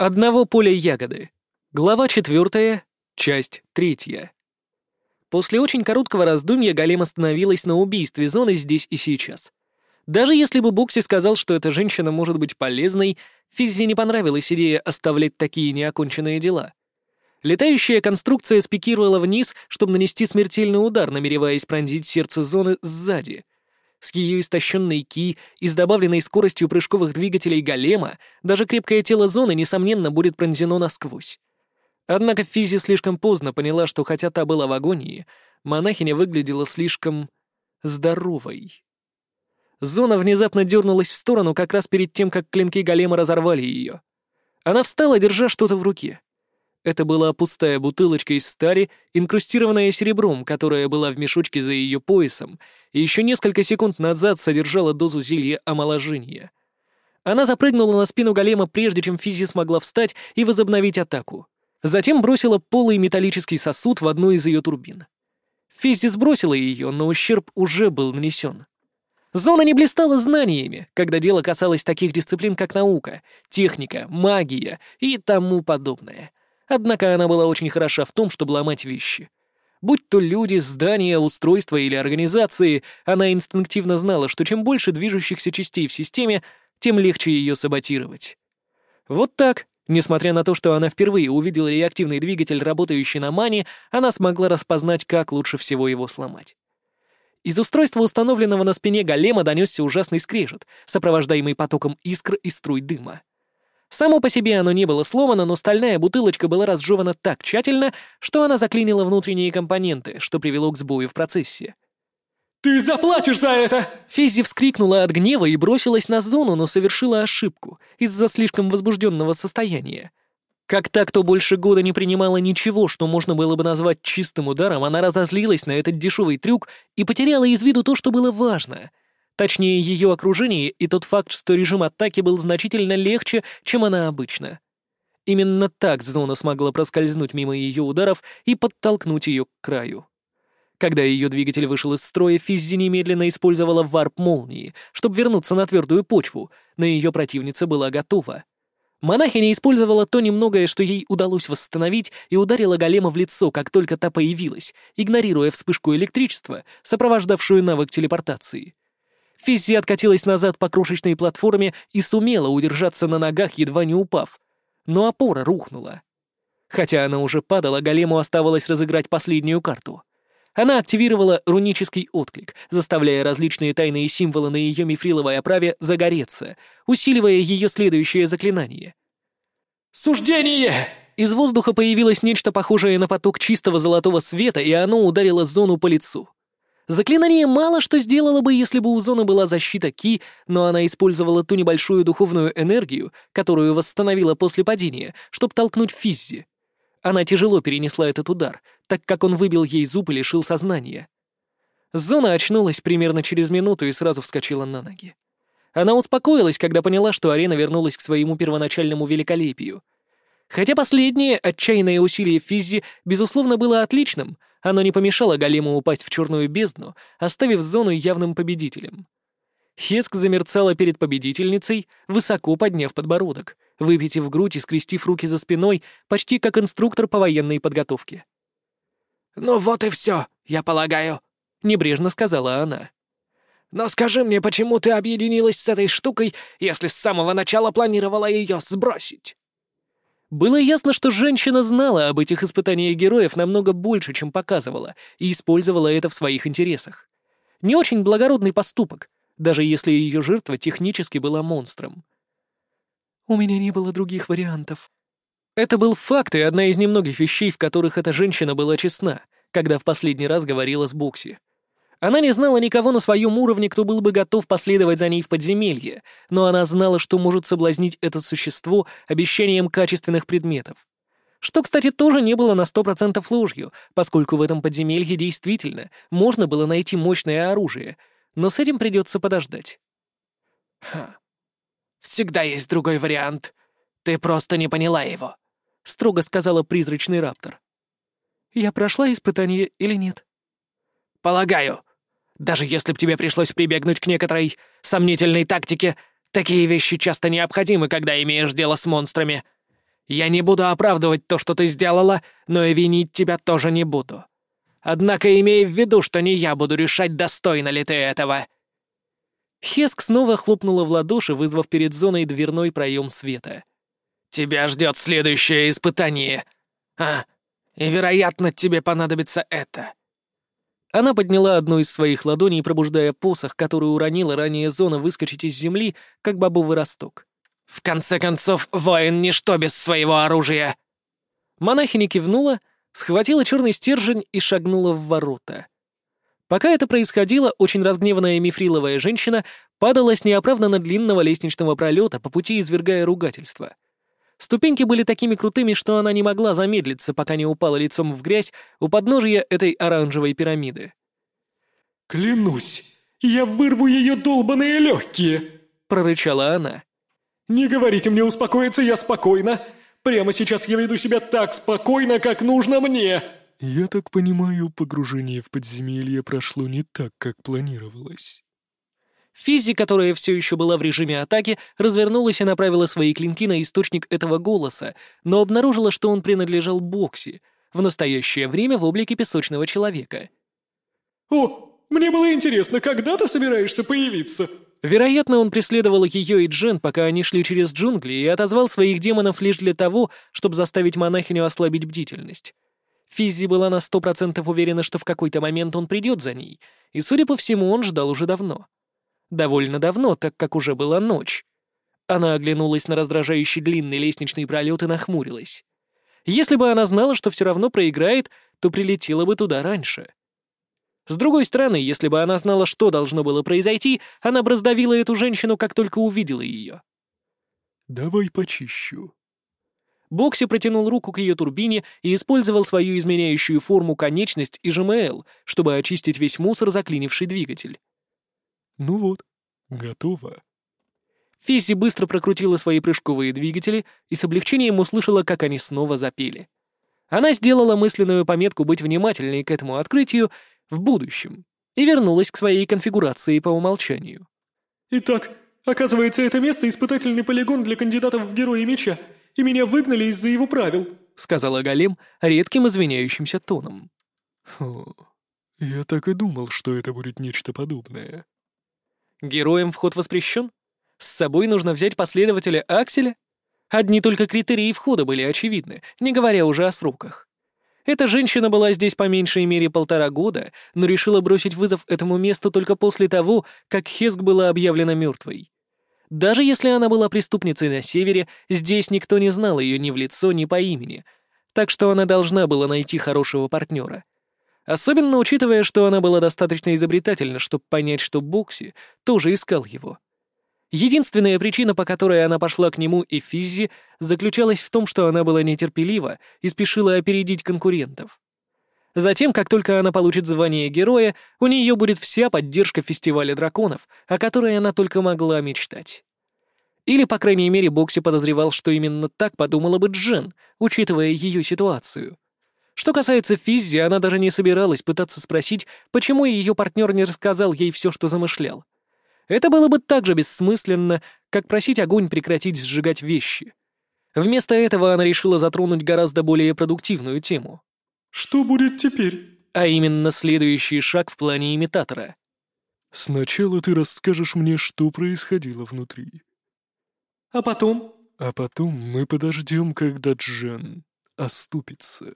Одного поля ягоды. Глава четвертая, часть третья. После очень короткого раздумья Голем остановилась на убийстве зоны здесь и сейчас. Даже если бы Бокси сказал, что эта женщина может быть полезной, Физзи не понравилась идея оставлять такие неоконченные дела. Летающая конструкция спикировала вниз, чтобы нанести смертельный удар, намереваясь пронзить сердце зоны сзади — с ее истощенной ки и с добавленной скоростью прыжковых двигателей голема даже крепкое тело зоны, несомненно, будет пронзено насквозь. Однако Физи слишком поздно поняла, что хотя та была в агонии, монахиня выглядела слишком здоровой. Зона внезапно дернулась в сторону как раз перед тем, как клинки голема разорвали ее. Она встала, держа что-то в руке. Это была пустая бутылочка из стали, инкрустированная серебром, которая была в мешочке за ее поясом, и еще несколько секунд назад содержала дозу зелья омоложения. Она запрыгнула на спину голема, прежде чем Физи смогла встать и возобновить атаку. Затем бросила полый металлический сосуд в одну из ее турбин. Физи сбросила ее, но ущерб уже был нанесен. Зона не блистала знаниями, когда дело касалось таких дисциплин, как наука, техника, магия и тому подобное. Однако она была очень хороша в том, чтобы ломать вещи. Будь то люди, здания, устройства или организации, она инстинктивно знала, что чем больше движущихся частей в системе, тем легче ее саботировать. Вот так, несмотря на то, что она впервые увидела реактивный двигатель, работающий на мане, она смогла распознать, как лучше всего его сломать. Из устройства, установленного на спине голема, донесся ужасный скрежет, сопровождаемый потоком искр и струй дыма. Само по себе оно не было сломано, но стальная бутылочка была разжевана так тщательно, что она заклинила внутренние компоненты, что привело к сбою в процессе. «Ты заплатишь за это!» Физзи вскрикнула от гнева и бросилась на зону, но совершила ошибку из-за слишком возбужденного состояния. Как так, кто больше года не принимала ничего, что можно было бы назвать чистым ударом, она разозлилась на этот дешевый трюк и потеряла из виду то, что было важно — Точнее, ее окружение и тот факт, что режим атаки был значительно легче, чем она обычно. Именно так зона смогла проскользнуть мимо ее ударов и подтолкнуть ее к краю. Когда ее двигатель вышел из строя, Физзи немедленно использовала варп молнии, чтобы вернуться на твердую почву, но ее противница была готова. Монахиня использовала то немногое, что ей удалось восстановить, и ударила голема в лицо, как только та появилась, игнорируя вспышку электричества, сопровождавшую навык телепортации. Физзи откатилась назад по крошечной платформе и сумела удержаться на ногах, едва не упав. Но опора рухнула. Хотя она уже падала, голему оставалось разыграть последнюю карту. Она активировала рунический отклик, заставляя различные тайные символы на ее мифриловой оправе загореться, усиливая ее следующее заклинание. «Суждение!» Из воздуха появилось нечто похожее на поток чистого золотого света, и оно ударило зону по лицу. Заклинание мало что сделало бы, если бы у Зоны была защита Ки, но она использовала ту небольшую духовную энергию, которую восстановила после падения, чтобы толкнуть Физзи. Она тяжело перенесла этот удар, так как он выбил ей зуб и лишил сознания. Зона очнулась примерно через минуту и сразу вскочила на ноги. Она успокоилась, когда поняла, что арена вернулась к своему первоначальному великолепию. Хотя последнее отчаянное усилие Физзи, безусловно, было отличным, оно не помешало голему упасть в черную бездну, оставив зону явным победителем. Хеск замерцала перед победительницей, высоко подняв подбородок, выпитив грудь и скрестив руки за спиной, почти как инструктор по военной подготовке. «Ну вот и все, я полагаю», — небрежно сказала она. «Но скажи мне, почему ты объединилась с этой штукой, если с самого начала планировала ее сбросить?» Было ясно, что женщина знала об этих испытаниях героев намного больше, чем показывала, и использовала это в своих интересах. Не очень благородный поступок, даже если ее жертва технически была монстром. «У меня не было других вариантов». Это был факт и одна из немногих вещей, в которых эта женщина была честна, когда в последний раз говорила с Бокси. Она не знала никого на своем уровне, кто был бы готов последовать за ней в подземелье, но она знала, что может соблазнить это существо обещанием качественных предметов. Что, кстати, тоже не было на сто процентов ложью, поскольку в этом подземелье действительно можно было найти мощное оружие, но с этим придется подождать. «Ха. Всегда есть другой вариант. Ты просто не поняла его», — строго сказала призрачный раптор. «Я прошла испытание или нет?» «Полагаю. Даже если б тебе пришлось прибегнуть к некоторой сомнительной тактике, такие вещи часто необходимы, когда имеешь дело с монстрами. Я не буду оправдывать то, что ты сделала, но и винить тебя тоже не буду. Однако имей в виду, что не я буду решать, достойна ли ты этого». Хеск снова хлопнула в ладоши, вызвав перед зоной дверной проем света. «Тебя ждет следующее испытание. А, и, вероятно, тебе понадобится это». Она подняла одну из своих ладоней, пробуждая посох, который уронила ранее зона выскочить из земли, как бобовый росток. «В конце концов, воин — ничто без своего оружия!» Монахиня кивнула, схватила черный стержень и шагнула в ворота. Пока это происходило, очень разгневанная мифриловая женщина падала с неоправданно длинного лестничного пролета, по пути извергая ругательства. Ступеньки были такими крутыми, что она не могла замедлиться, пока не упала лицом в грязь у подножия этой оранжевой пирамиды. «Клянусь, я вырву ее долбаные легкие!» — прорычала она. «Не говорите мне успокоиться, я спокойна. Прямо сейчас я веду себя так спокойно, как нужно мне!» «Я так понимаю, погружение в подземелье прошло не так, как планировалось». Физи, которая все еще была в режиме атаки, развернулась и направила свои клинки на источник этого голоса, но обнаружила, что он принадлежал Бокси, в настоящее время в облике песочного человека. «О, мне было интересно, когда ты собираешься появиться?» Вероятно, он преследовал ее и Джен, пока они шли через джунгли, и отозвал своих демонов лишь для того, чтобы заставить монахиню ослабить бдительность. Физзи была на сто процентов уверена, что в какой-то момент он придет за ней, и, судя по всему, он ждал уже давно. Довольно давно, так как уже была ночь. Она оглянулась на раздражающий длинный лестничный пролет и нахмурилась. Если бы она знала, что все равно проиграет, то прилетела бы туда раньше. С другой стороны, если бы она знала, что должно было произойти, она бы раздавила эту женщину, как только увидела ее. «Давай почищу». Бокси протянул руку к ее турбине и использовал свою изменяющую форму конечность и ЖМЛ, чтобы очистить весь мусор, заклинивший двигатель. «Ну вот, готово». Фиси быстро прокрутила свои прыжковые двигатели и с облегчением услышала, как они снова запели. Она сделала мысленную пометку быть внимательной к этому открытию в будущем и вернулась к своей конфигурации по умолчанию. «Итак, оказывается, это место — испытательный полигон для кандидатов в Герои Меча, и меня выгнали из-за его правил», — сказала Голем редким извиняющимся тоном. «Хо, я так и думал, что это будет нечто подобное». «Героям вход воспрещен? С собой нужно взять последователя Акселя? Одни только критерии входа были очевидны, не говоря уже о сроках. Эта женщина была здесь по меньшей мере полтора года, но решила бросить вызов этому месту только после того, как Хеск была объявлена мертвой. Даже если она была преступницей на севере, здесь никто не знал ее ни в лицо, ни по имени, так что она должна была найти хорошего партнера. Особенно учитывая, что она была достаточно изобретательна, чтобы понять, что Бокси тоже искал его. Единственная причина, по которой она пошла к нему и Физзи, заключалась в том, что она была нетерпелива и спешила опередить конкурентов. Затем, как только она получит звание героя, у нее будет вся поддержка фестиваля драконов, о которой она только могла мечтать. Или, по крайней мере, Бокси подозревал, что именно так подумала бы Джен, учитывая ее ситуацию. Что касается Физзи, она даже не собиралась пытаться спросить, почему ее партнер не рассказал ей все, что замышлял. Это было бы так же бессмысленно, как просить огонь прекратить сжигать вещи. Вместо этого она решила затронуть гораздо более продуктивную тему. «Что будет теперь?» А именно следующий шаг в плане имитатора. «Сначала ты расскажешь мне, что происходило внутри». «А потом?» «А потом мы подождем, когда Джен оступится».